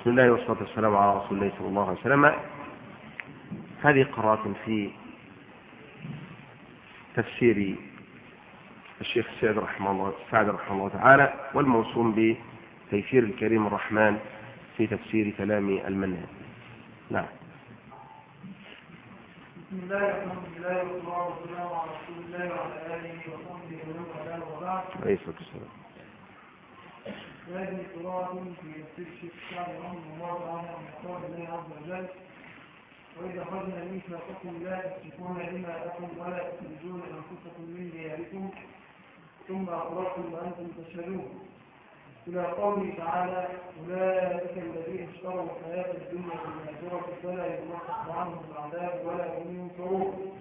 بسم الله والصلاة والسلام على رسول الله صلى الله عليه وسلم. هذه قراءة في تفسير الشيخ سعد رحمه الله سعد رحمه الله تعالى والموسوم بتيسير الكريم الرحمن في تفسير كلام المنهج. نعم. بسم الله الحمد لله والصلاة والسلام على رسول الله وعلى آله وصحبه ومن والاه وبعد. عليه الصلاة والسلام. هذه قراءة في رحمه الله تعالى من قول الله عز وجل وإذا أخذنا ميثاقكم لا تسفكون دماءكم ولا تخرجون أنفسكم من دياركم ثم أقررتم وأنتم تشهدون. إلى قوله تعالى أولئك الذين اشتروا الحياة الدنيا بالآخرة فلا يخفف عنهم العذاب ولا هم ينصرون.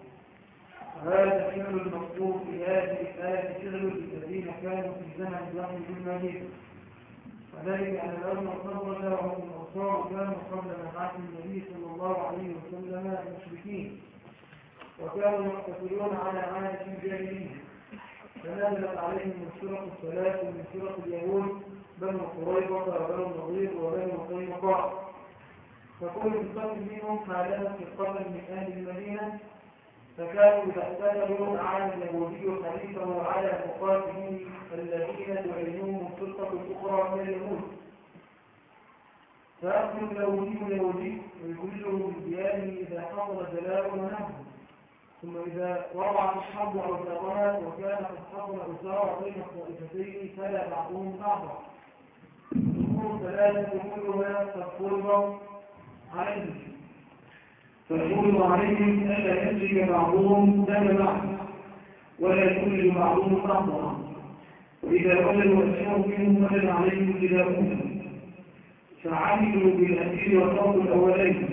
وهذا فعل المطلوب في هذه الآية فعل الذين كانوا في زمن زمن بالمدينة وذلك أن الأمر خرج وهم الأنصار كانوا قبل مبعث النبي صلى الله عليه وسلم مشركين وكانوا يقتتلون على عادة الجاهلية. فنزلت عليهم فرق الثلاث من فرق اليهود بنو قريظة وبنو النضير وبنو قينقاع. فكل فرق منهم فعلمت فرقة من أهل المدينة. فكانوا اعتدلوا أعان اليهودي حديثه على مقاتله فرقة أخرى من اليهود فأخذ اليهودي اليهودي ويخرجه من دياره إذا حصل جلاء ونهب ثم إذا وضعت الحرب أوزارها وكان قد حصل أسارة بين الطائفتين فلا بعضهم بعضا. الأمور ثلاثة كلها قد فرض عليهم فالفرض عليهم ألا يسرق بعضهم دم بعض. ولا يخرج بعضهم بعضا. وإذا وجدوا أسرهم منهم وجد عليهم كتابهم فعملوا بالأسير والفرض الأولين.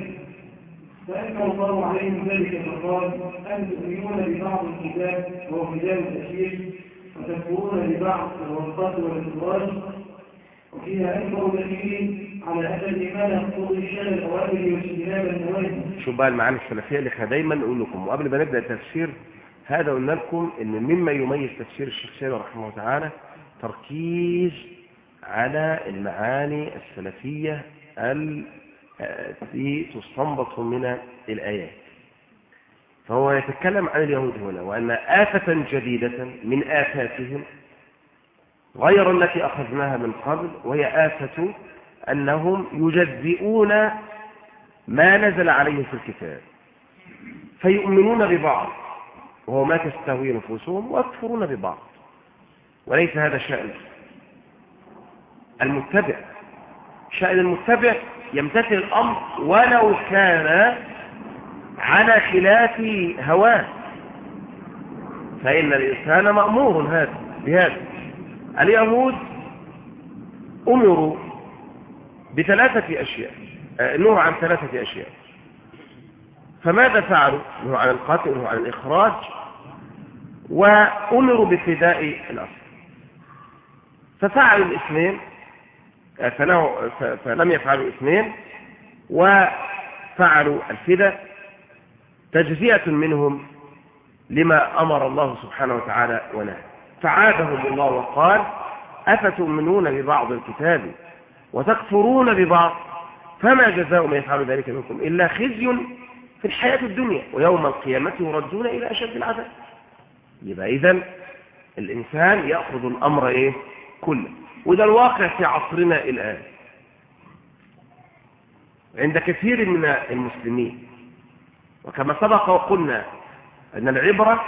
فأنكر الله عليهم ذلك فقال أن تؤمنون ببعض الكتاب وهو كتاب التأشير وتكفرون ببعض القتل والإخراج وفيها أكبر دليل على أن الإيمان يقتضي شان الأوامر واجتناب النواهي شوف بقى المعاني السلفية اللي إحنا دايما نقول لكم. وقبل ما نبدأ التفسير هذا قلنا لكم إن مما يميز تفسير الشيخ سيد رحمه الله تعالى تركيز على المعاني السلفية التي تستنبط من الآيات. فهو يتكلم عن اليهود هنا وأن آفة جديدة من آفاتهم غير التي أخذناها من قبل وهي آفة أنهم يجزئون ما نزل عليهم في الكتاب فيؤمنون ببعض. وهو ما تستهوي نفوسهم ويكفرون ببعض. وليس هذا شأن. المتبع. شأن المتبع يمتثل الأمر ولو كان على خلاف هواه. فإن الإنسان مأمور هذا بهذا. اليهود أمروا بثلاثة أشياء. نهوا عن ثلاثة أشياء. فماذا فعلوا؟ نهوا عن القتل ونهوا عن الإخراج. وأمروا بفداء الأصل ففعلوا الاثنين فلم يفعلوا الاثنين وفعلوا الفداء. تجزئة منهم لما أمر الله سبحانه وتعالى ونهى. فعادهم الله وقال أفتؤمنون ببعض الكتاب وتكفرون ببعض؟ فما جزاء من يفعل ذلك منكم إلا خزي في الحياة الدنيا ويوم القيامة يردون إلى أشد العذاب. يبقى إذن الإنسان يأخذ الأمر إيه؟ كله. وده الواقع في عصرنا الآن. عند كثير من المسلمين وكما سبق وقلنا أن العبرة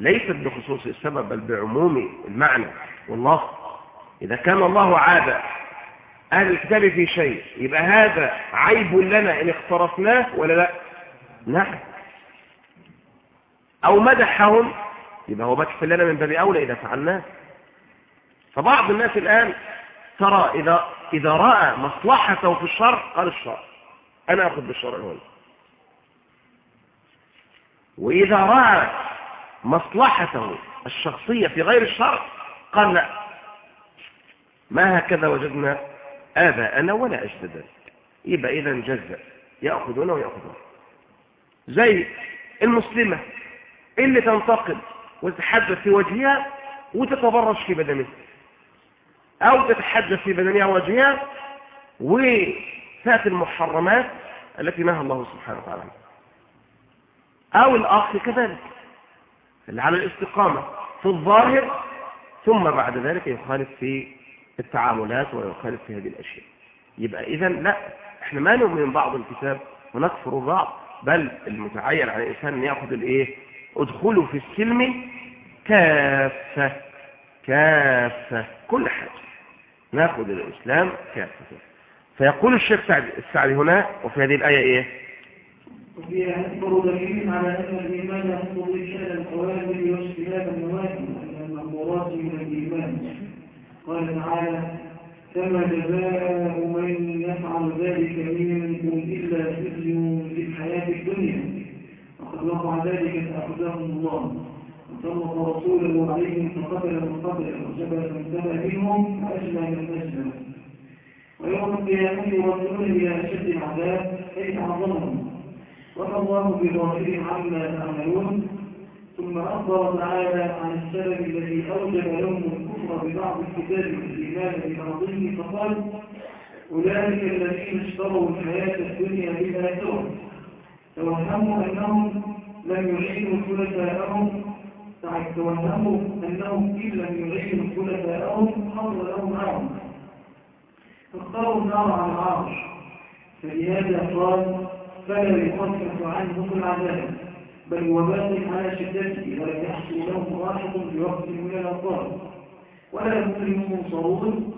ليست بخصوص السبب بل بعموم المعنى. والله إذا كان الله عاد أهل الكتاب في شيء يبقى هذا عيب لنا إن اقترفناه ولا لا؟ نعم. أو مدحهم يبقى هو مدح لنا من باب أولى إذا فعلناه. فبعض الناس الآن ترى إذا, إذا رأى مصلحته في الشرع قال الشرع أنا أخذ بالشرع هنا وإذا رأى مصلحته الشخصية في غير الشرع قال لا. ما هكذا وجدنا آباءنا ولا أجدادنا. يبقى إذا جزء. يأخذون ويأخذون زي المسلمة اللي تنتقد وتتحدث في وجهها وتتبرج في بدنها. أو تتحدث في بدنها وجهها وتأتي المحرمات التي نهى الله سبحانه وتعالى أو الأخ كذلك. اللي على الاستقامة في الظاهر ثم بعد ذلك يخالف في التعاملات ويخالف في هذه الأشياء. يبقى إذا لا إحنا ما نؤمن بعض الكتاب ونكفر بعض بل المتعين على الإنسان أن يأخذ الإيه؟ ادخلوا في السلم كافة كافة كل حاجة. ناخذ الإسلام كافة. فيقول الشيخ السعدي هنا وفي هذه الآية إيه؟ وفيها أكبر دليل على أن الإيمان يقتضي شأن القوانين واجتناب النوافل من المأمورات من الإيمان. قال تعالى كما جزاء من يفعل ذلك منكم إلا خزي في الحياة الدنيا. وقع ذلك فأخذهم الله. وسلط رسوله عليهم فقتل من قتل وجبل من تبع منهم وأجلى من أجلى ويوم القيامة يردون إلى أشد العذاب أي أعظمهم وما الله بغافل عما تعملون. ثم أخبر تعالى عن السبب الذي أوجب لهم الكفر ببعض الكتاب والإيمان ببعضه فقال أولئك الذين اشتروا الحياة الدنيا بالآخرة توهموا أنهم لم يعينوا خلفاءهم توهموا أنهم إن لم يعينوا خلفاءهم حصل لهم عرض فاختاروا النار عن العرش. فلهذا قال فلا يخفف عنهم العذاب بل وباق على شدته ولا يحصل لهم راحة بوقت من الأوقات. ولا هم منصرون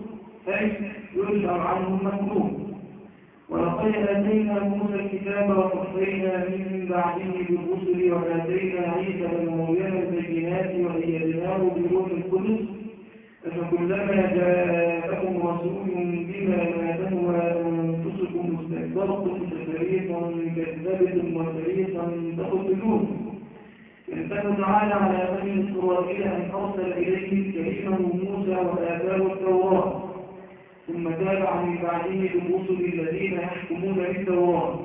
أي يرجع عنهم مكروه. ولقد آتينا موسى الكتاب وقفينا من بعده بالرسل وآتينا عيسى بن مريم البينات وأيدناه بروح القدس. أفكلما جاءكم رسول بما لا تهوى أنفسكم استكبرتم ففريقا كذبتم وفريقا تقتلون. ينبغي تعالى على بني إسرائيل أن أرسل إليهم كريمه موسى وآتاه التوراة. ثم تابع من بعده بالرسل الذين يحكمون بالتوراة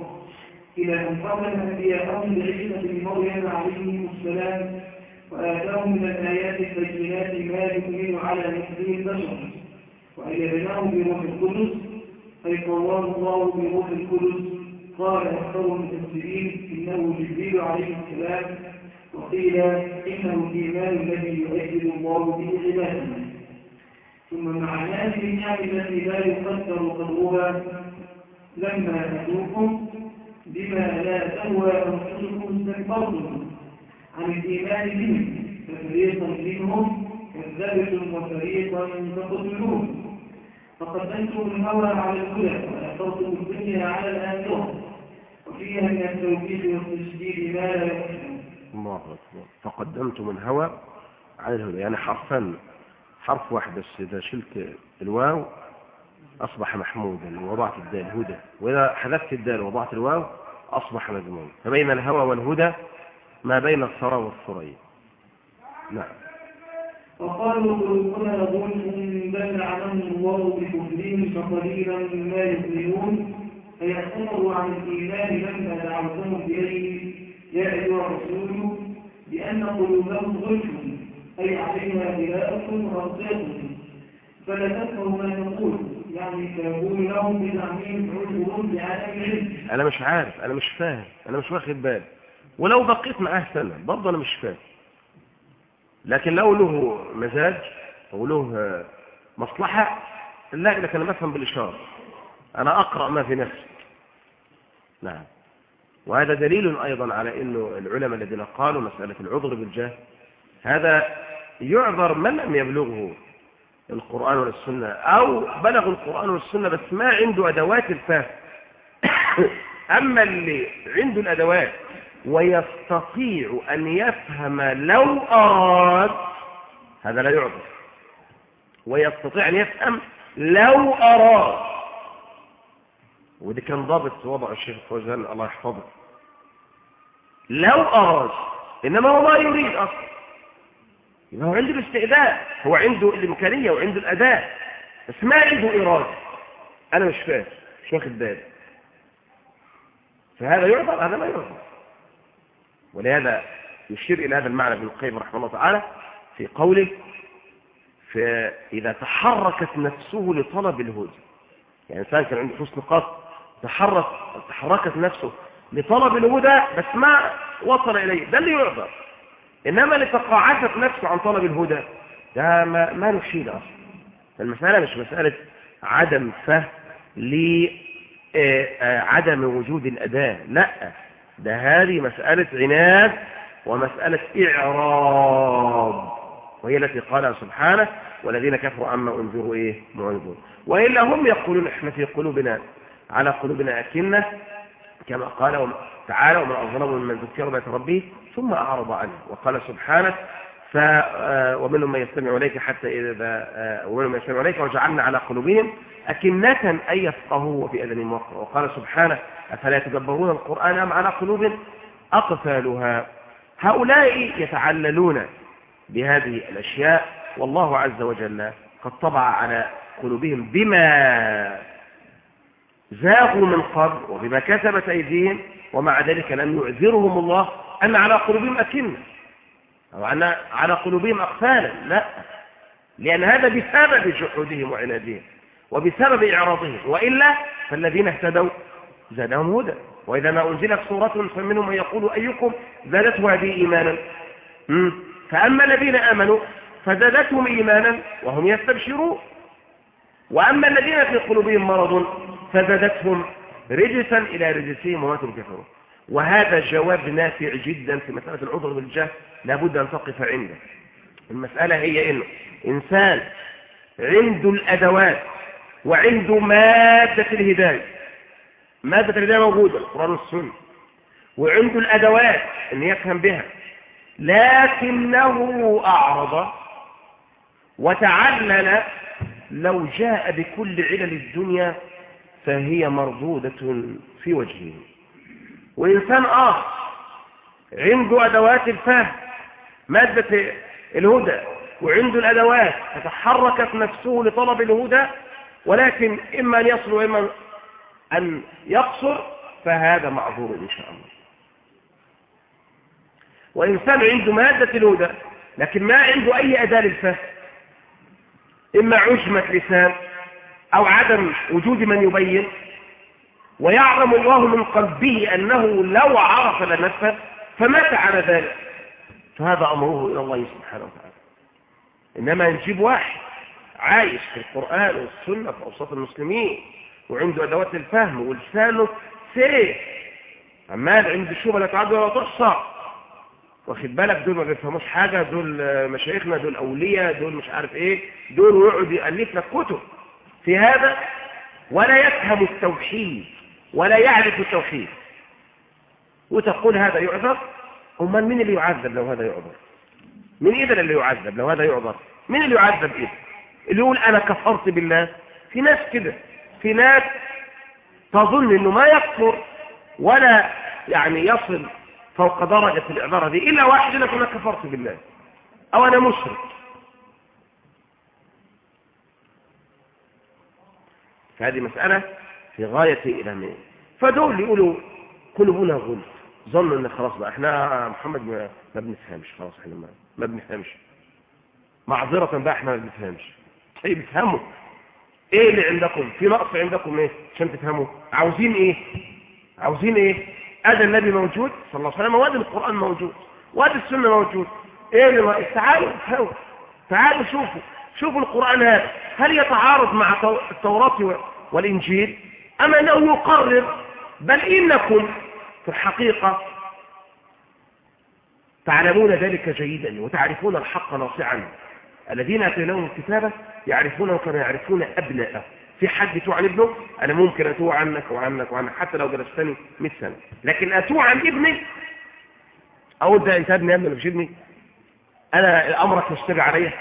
إلى أن قبل أنبياءهم بعيسى بن مريم عليه السلام وآتاهم من الآيات البينات ما يؤمن على مثله البشر. وأيدناه بروح القدس أي قواه الله بروح القدس. قال أكثر المفسرين إنه جبريل عليه السلام وقيل إنه الإيمان الذي يؤيد الله به عباده. ثم مع هذه النعم التي لا يقدر قدرها لما أتوكم بما لا تهوى أنفسكم استكبرتم عن الإيمان به ففريقا منهم كذبتم وفريقا تقتلون. فقدمتم الهوى على الهدى وأثرتم الدنيا على الآخرة. وفيها من التوفيق والتشديد ما لا يحسن الله أكبر. فقدمتم الهوى على الهدى يعني حرفا حرف واحد بس إذا شلت الواو أصبح محمودا ووضعت الدال هدى وإذا حذفت الدال ووضعت الواو أصبح مذموما. فبين الهوى والهدى ما بين الثرى والثريا نعم. وقالوا قلوبنا ظلم بل لعنهم الله بكفرهم فقليلا ما يؤمنون فيعتبروا عن الإيمان لما دعوتهم إليه يا أيها الرسول بأن قلوبهم ظلم. أي بلاءة ورقيق فلا تفهم ما نقول. يعني فيقول لهم بتعميم عذر بعالم أنا مش عارف أنا مش فاهم أنا مش واخد بالي ولو بقيت معاه سنة برضه أنا مش فاهم. لكن لو له مزاج أو له مصلحة لا لكن أنا بفهم بالإشارة. أنا أقرأ ما في نفسي. نعم. وهذا دليل أيضا على أنه العلماء الذين قالوا مسألة العذر بالجهل هذا يعذر من لم يبلغه القرآن والسنة أو بلغ القرآن والسنة بس ما عنده أدوات الفهم. أما اللي عنده الأدوات ويستطيع أن يفهم لو أراد هذا لا يعذر. ويستطيع أن يفهم لو أراد. ودي كان ضابط وضع الشيخ فوزان الله يحفظه. لو أراد إنما هو ما يريد أصلا. هو عنده الاستعداد. هو عنده الإمكانية وعنده الأداء بس ما عنده إرادة. أنا مش فاهم مش واخد بالي. فهذا يعذر هذا لا يعذر ولهذا يشير إلى هذا المعنى ابن القيم رحمه الله تعالى في قوله فإذا تحركت نفسه لطلب الهدى. يعني إنسان كان عنده حسن قصد تحرك تحركت نفسه لطلب الهدى بس ما وصل إليه. ده اللي يعذر إنما اللي تقاعست نفسه عن طلب الهدى. ده ما, ما نشيل أصلا. المسألة مش مسألة عدم فهم لعدم وجود الأداة. لا ده هذه مسألة عناد ومسألة إعراض وهي التي قالها سبحانه والذين كفروا عما أنذروا إيه؟ معرضون. وإلا هم يقولون إحنا في قلوبنا على قلوبنا أكنة. كما قال تعالى ومن أظلم ممن ذكر بيت ربه ثم أعرض عنه وقال سبحانه ف ومنهم من يستمع إليك حتى إذا ومنهم من يستمع إليك وجعلنا على قلوبهم أكنة أن يفقهوا وفي أذن وقر وقال سبحانه أفلا يتدبرون القرآن أم على قلوب أقفالها؟ هؤلاء يتعللون بهذه الأشياء والله عز وجل قد طبع على قلوبهم بما زاغوا من قبل وبما كسبت أيديهم ومع ذلك لم يعذرهم الله أن على قلوبهم أكنة أو أن على قلوبهم أقفالا لا لأن هذا بسبب جحودهم وعنادهم وبسبب إعراضهم وإلا فالذين اهتدوا زادهم هدى. وإذا ما أنزلت سورة فمنهم من يقول أيكم زادته هذه إيمانا؟ فأما الذين آمنوا فزادتهم إيمانا وهم يستبشرون. وأما الذين في قلوبهم مرض فزادتهم رجسا إلى رجسهم وماتوا كفروا وهذا جواب نافع جدا في مسألة العذر بالجهل لابد أن تقف عنده. المسألة هي إنه إنسان عنده الأدوات وعنده مادة الهداية مادة الهداية موجودة القرآن والسنة وعنده الأدوات أن يفهم بها لكنه أعرض وتعلل لو جاء بكل علل الدنيا فهي مردودة في وجهه. وإنسان آخر عنده أدوات الفهم مادة الهدى وعنده الأدوات فتحركت نفسه لطلب الهدى ولكن إما أن يصل وإما أن يقصر فهذا معذور إن شاء الله. وإنسان عنده مادة الهدى لكن ما عنده أي أداة للفهم إما عجمة لسان أو عدم وجود من يبين ويعلم الله من قلبه أنه لو عرف لنفسه فمات على ذلك. فهذا أمره إلى الله سبحانه وتعالى. إنما نجيب واحد عايش في القرآن والسنة في أوساط المسلمين وعنده أدوات الفهم ولسانه سيف. عمال عنده شوبة لا تعد ولا تحصى. واخد بالك؟ دول ما بيفهموش حاجة دول مشايخنا دول أولياء دول مش عارف إيه دول ويقعد يألف لك كتب في هذا ولا يفهم التوحيد ولا يعرف التوحيد. وتقول هذا يعذر؟ امال مين اللي يعذب لو هذا يعذر؟ مين إذا اللي يعذب لو هذا يعذر؟ مين اللي يعذب إذا اللي يقول أنا كفرت بالله. في ناس كده. في ناس تظن أنه ما يكفر ولا يعني يصل فوق درجة الإعذار دي إلا واحد لك أنا كفرت بالله. أو أنا مشرك. فهذه مسألة في غاية الأهمية فدول يقولوا قلوبنا غلف ظنوا إن خلاص بقى إحنا محمد ما, بنفهمش خلاص إحنا ما, ما بنفهمش. معذرة بقى إحنا ما بنفهمش. طيب افهموا. إيه اللي عندكم؟ في نقص عندكم إيه؟ عشان تفهموا. عاوزين إيه؟ عاوزين إيه؟ ادى النبي موجود صلى الله عليه وسلم وادي القرآن موجود وادي السنة موجود. إيه اللي ما... تعالوا تعالوا شوفوا. شوفوا القرآن هذا. هل يتعارض مع التوراة والإنجيل؟ أم أنه يقرر؟ بل إنكم في الحقيقة تعلمون ذلك جيدا وتعرفون الحق ناصعا. الذين أتيناهم الكتابة يعرفونه كما يعرفون أبناءه. في حد يتوع عن ابنه أنا ممكن أتوع عنك وعنك وعنك حتى لو جلستني 100 سنة. لكن أتوع عن ابني؟ أقول ده أنت ابني ابني أنا أمرك يشتبع عليه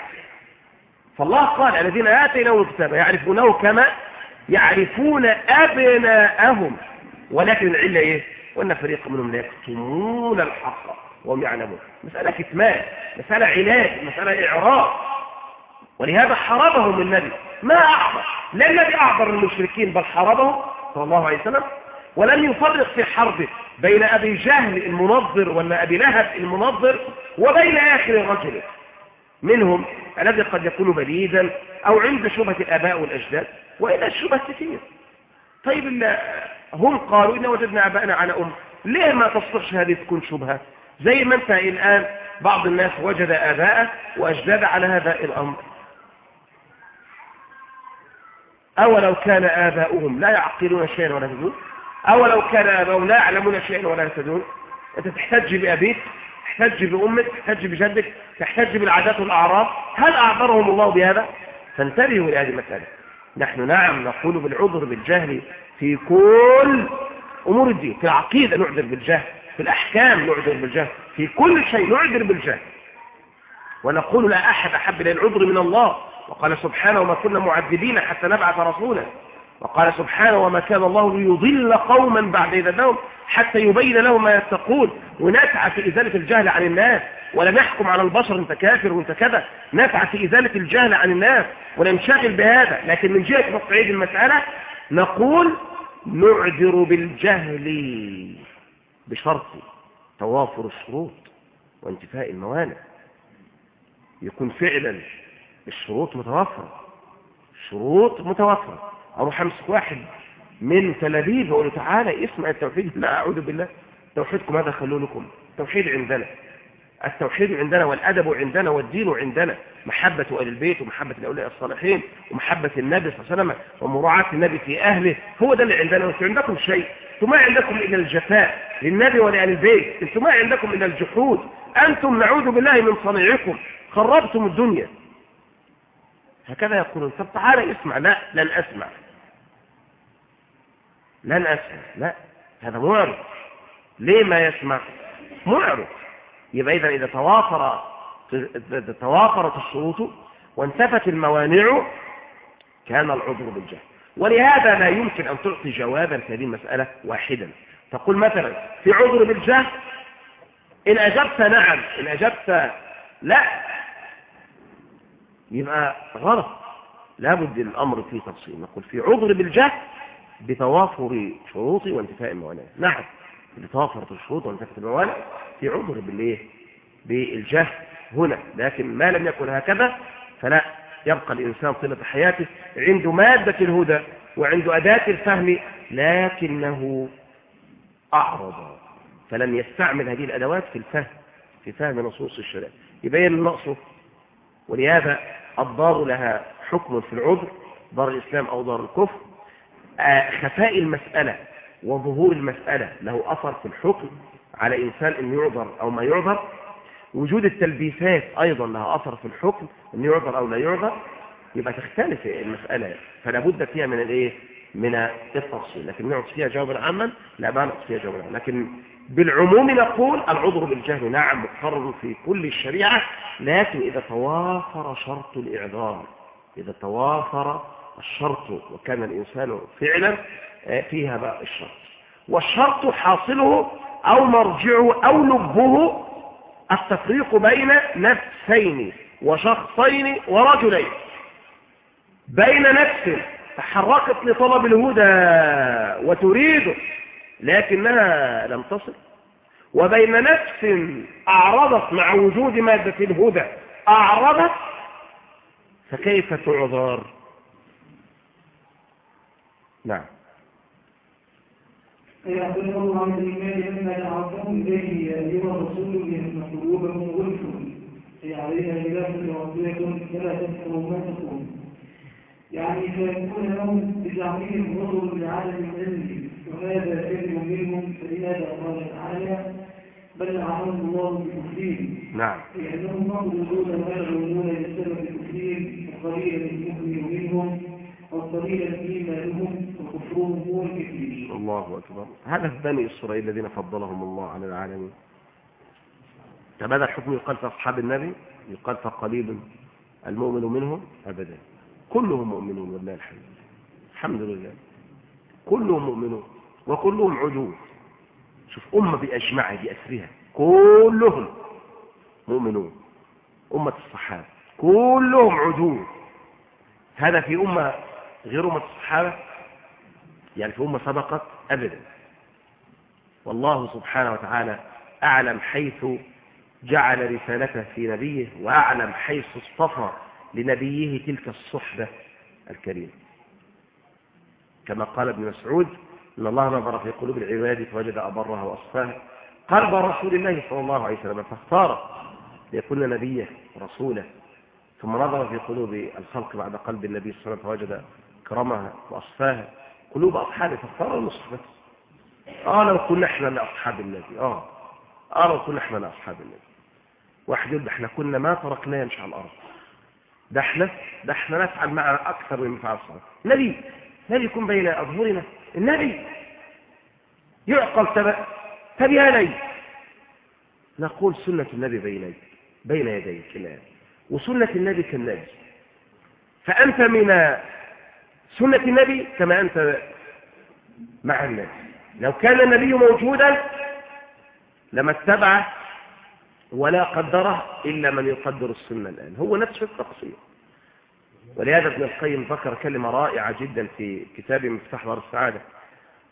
فالله قال الذين آتيناهم الكتابة يعرفونه كما يعرفون أبناءهم. ولكن العلة إيه؟ وأن فريق منهم لا يكتمون الحق وهم يعلمون. مسألة كتمان مسألة علاج مسألة إعراض. ولهذا حاربهم النبي. ما أعبر لا النبي أعبر المشركين بل حاربهم صلى الله عليه وسلم. ولم يفرق في حربه بين أبي جهل المنظر ولا أبي لهب المنظر وبين آخر رجل منهم الذي قد يكون بليدا أو عند شبهة الآباء والأجداد وإلى الشبهة كثير. طيب هم قالوا إن وجدنا آباءنا على أم ليه ما تصلحش هذه تكون شبهة؟ زي ما أنت الآن بعض الناس وجد آباءه وأجداد على هذا الأمر. أولو كان آباؤهم لا يعقلون شيئا ولا يهتدون؟ أولو كان آباؤهم لا يعلمون شيئا ولا يهتدون؟ أنت تحتج بأبيك؟ تحتج بأمك تحتج بجدك تحتج بالعادات والأعراف هل أعذرهم الله بهذا؟ فانتبهوا لهذه المسألة. نحن نعم نقول بالعذر بالجهل في كل أمور الدين في العقيدة نعذر بالجهل في الأحكام نعذر بالجهل في كل شيء نعذر بالجهل. ونقول لا أحد أحب إلى العذر من الله. وقال سبحانه وما كنا معذبين حتى نبعث رسولا. وقال سبحانه وما كان الله ليضل قوما بعد إذا لهم حتى يبين لهم ما يتقون. ونسعى في إزالة الجهل عن الناس. ولا نحكم على البشر انت كافر وانت كذا. نسعى في إزالة الجهل عن الناس. وننشغل بهذا. لكن من جهة تصعيد المسألة نقول نعذر بالجهل بشرط توافر الشروط وانتفاء الموانع. يكون فعلا الشروط متوفرة شروط متوفرة أروح أمسك واحد من تلابيب وأقول له تعالى اسمع التوحيد. لا أعوذ بالله. توحيدكم هذا خلوا لكم؟ التوحيد عندنا. التوحيد عندنا والأدب عندنا والدين عندنا. محبة أهل البيت ومحبة الأولياء الصالحين ومحبة النبي صلى الله عليه وسلم ومراعاة النبي في أهله. هو ده اللي عندنا. وأنتم عندكم شيء؟ أنتم ما عندكم إلا الجفاء للنبي ولأهل البيت. أنتم ما عندكم إلا الجحود. أنتم نعوذ بالله من صنيعكم خربتم الدنيا. هكذا يقولون. طب تعالى اسمع. لا لن أسمع. لن اسمع لا هذا معرض. ليه ما يسمع؟ معرض. يبقى اذا إذا توافر إذا توافرت الشروط وانتفت الموانع كان العذر بالجهل. ولهذا لا يمكن أن تعطي جوابا في هذه المسألة واحدا. تقول مثلا في عذر بالجهل؟ إن أجبت نعم. إن أجبت لا. يبقى غلط. لابد الأمر فيه تفصيل. نقول في عذر بالجهل بتوافر شروط وانتفاء الموانع نعم بتوافرت الشروط وانتفاء الموانع في عذر بالإيه؟ بالجهل هنا لكن ما لم يكن هكذا فلا يبقى الإنسان طيلة حياته عنده مادة الهدى وعنده أداة الفهم لكنه أعرض فلم يستعمل هذه الأدوات في الفهم في فهم نصوص الشريعة. يبين نقصه ولهذا الدار لها حكم في العذر دار الإسلام أو دار الكفر. خفاء المسألة وظهور المسألة له أثر في الحكم على إنسان أن يعذر أو ما يعذر. وجود التلبيسات أيضا لها أثر في الحكم أن يعذر أو لا يعذر يبقى تختلف المسألة فلا بد فيها من الإيه؟ من التفصيل. لكن نعطي فيها جوابا عاما؟ لا ما نعطي فيها جوابا عاما. لكن بالعموم نقول العذر بالجهل نعم مقرر في كل الشريعة لكن إذا توافر شرط الإعذار إذا توافر الشرط وكان الإنسان فعلا آه، فيها بقى الشرط. والشرط حاصله أو مرجعه أو لبه التفريق بين نفسين وشخصين ورجلين. بين نفس تحركت لطلب الهدى وتريده لكنها لم تصل. وبين نفس أعرضت مع وجود مادة الهدى أعرضت فكيف تعذر؟ نعم. فيعتذر الله إليه يا أيها الرسول لأن قلوبهم هي عليها خلاف ربكم فلا تذكروا ما يعني فيكون لهم بزعمهم رسل لعالم العلم وهذا كذب منهم فلهذا قال تعالى بل لعنهم الله بكفرهم نعم لأنهم مقبولون ويغلون بسبب كفرهم وقليلا يؤمن منهم الله أكبر. هذا في بني إسرائيل الذين فضلهم الله على العالمين. هذا الحكم يقال في أصحاب النبي؟ يقال فقليل المؤمن منهم؟ أبدا. كلهم مؤمنون والله الحمد الحمد لله. كلهم مؤمنون وكلهم عدول شوف أمة بأجمعها بأسرها. كلهم مؤمنون. أمة الصحابة. كلهم عدول هذا في أمة غير أمة الصحابة؟ يعني في أمة سبقت أبدا. والله سبحانه وتعالى أعلم حيث جعل رسالته في نبيه وأعلم حيث اصطفى لنبيه تلك الصحبة الكريمة. كما قال ابن مسعود إن الله نظر في قلوب العباد فوجد أبرها وأصفاها. قلب رسول الله صلى الله عليه وسلم فاختار ليكون نبيه ورسوله ثم نظر في قلوب الخلق بعد قلب النبي صلى الله عليه وسلم فوجد كرمها وأصفاها قلوب أصحابه فاختار المصحبة آه لو كنا إحنا لأصحاب النبي آه. آه لو كنا إحنا لأصحاب النبي. واحد يقول إحنا كنا ما تركناه يمشي على الأرض. ده إحنا ده إحنا نفعل معنا أكثر من فعل الصلاة نبي نبي يكون بين أظهرنا. النبي يعقل تبع طب يا لي نقول سنة النبي بين بين يديك الآن وسنة النبي كالنبي. فأنت من سنة النبي كما أنت مع النبي لو كان النبي موجودا لما اتبعه ولا قدره إلا من يقدر السنة الآن. هو نفس التقصير. ولهذا ابن القيم ذكر كلمة رائعة جدا في كتاب مفتاح دار السعادة.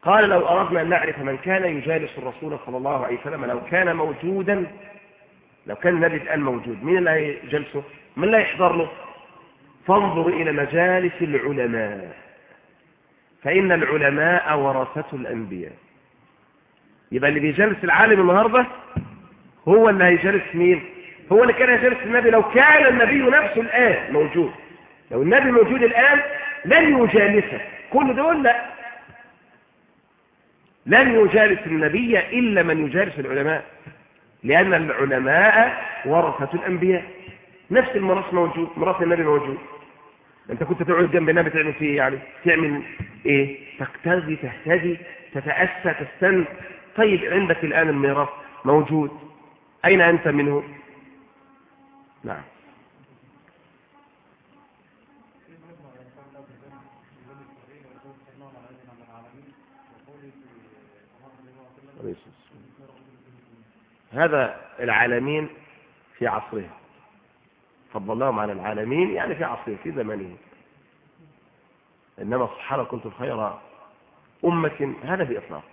قال لو أردنا أن نعرف من كان يجالس الرسول صلى الله عليه وسلم لو كان موجودا لو كان النبي الآن موجود مين اللي هيجلسه؟ من اللي يحضر له؟ فانظر إلى مجالس العلماء. فإن العلماء ورثة الأنبياء. يبقى اللي بيجلس العالم النهاردة هو اللي هيجلس مين؟ هو اللي كان يجلس النبي لو كان النبي نفسه الآن موجود. لو النبي موجود الآن لن يجالسه كل دول لا. لن يجالس النبي إلا من يجالس العلماء. لأن العلماء ورثة الأنبياء. نفس المرأس موجود مرأس النبي موجود. أنت كنت تقعد جنب النبي تعمل فيه يعني؟ تعمل إيه؟ تقتدي تهتدي تتأسى تستن. طيب عندك الآن الميراث موجود. أين أنت منه؟ نعم. هذا العالمين في عصره فضلناهم على العالمين يعني في عصره في زمانه. إنما الصحابة كنتم خير أمة هذا بإطلاق.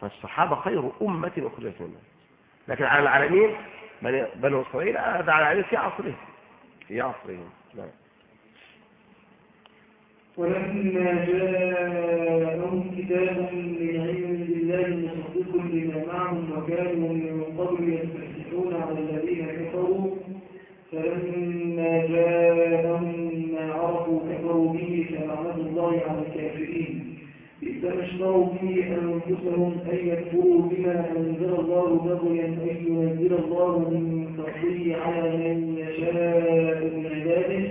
فالصحابة خير أمة أخرجت منها. لكن على العالمين بنو إسرائيل هذا على العالمين في عصره. في عصرهم نعم. ولما جاءهم كتاب من عند الله مصدق لما معهم وكانوا من قبل يستفتحون على الذين كفروا فلما جاءهم ما عرفوا كفروا به فلعنة الله على الكافرين. إذا اشتروا به أنفسهم أن يكفروا بما أنزل الله بغيا أن ينزل الله من فضله على من يشاء من عباده.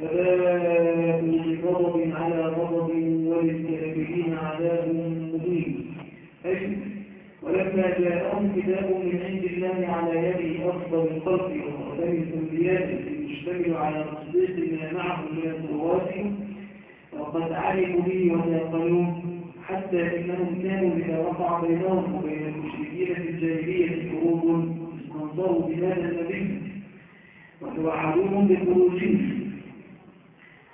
فباءوا بغضب على غضب وللكافرين عذاب ولما جاءهم كتاب من عند الله على يد أفضل الخلق وخاتم الأنبياء المشتمل على تصديق ما معهم من التوراة. وقد علموا به وتيقنوه حتى إنهم كانوا إذا وقع بينهم وبين المشركين في الجاهلية حروب استنصروا بهذا النبي. وتوعدوهم بخروجهم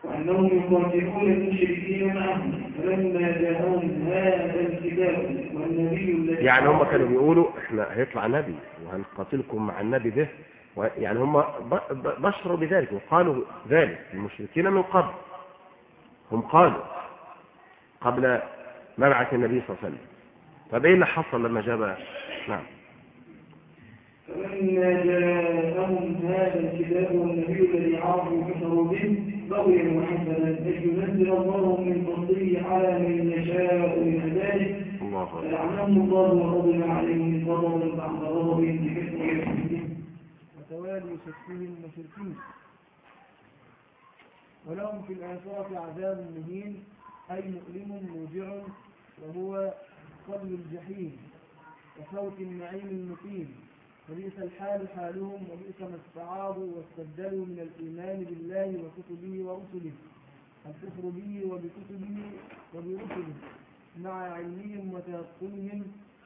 وأنهم يقاتلون المشركين معهم فلما جاءهم هذا الكتاب والنبي الذي يعني هم كانوا بيقولوا إحنا هيطلع نبي وهنقاتلكم مع النبي ده يعني هم بشروا بذلك وقالوا ذلك المشركين من قبل. هم قالوا قبل مبعث النبي صلى الله عليه وسلم. طب إيه اللي حصل لما جاء نعم. فلما جاءهم هذا الكتاب والنبي الذي عرفوا كفروا به بغيا وحسنا أن ينزل الله من فضله على من يشاء من عباده فلعنهم الله وغضب عليهم غضبا بعد غضب وتوالي شكهم المشركين. ولهم في الآخرة عذاب مهين أي مؤلم موجع وهو قبل الجحيم وصوت النعيم المقيم. فبئس الحال حالهم وبئس ما استعاضوا واستبدلوا من الإيمان بالله وكتبه ورسله. الكفر به وبكتبه وبرسله. مع علمهم وتيقنهم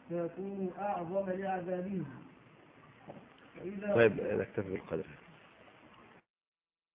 فيكون أعظم لعذابهم. طيب نكتفي بالقدر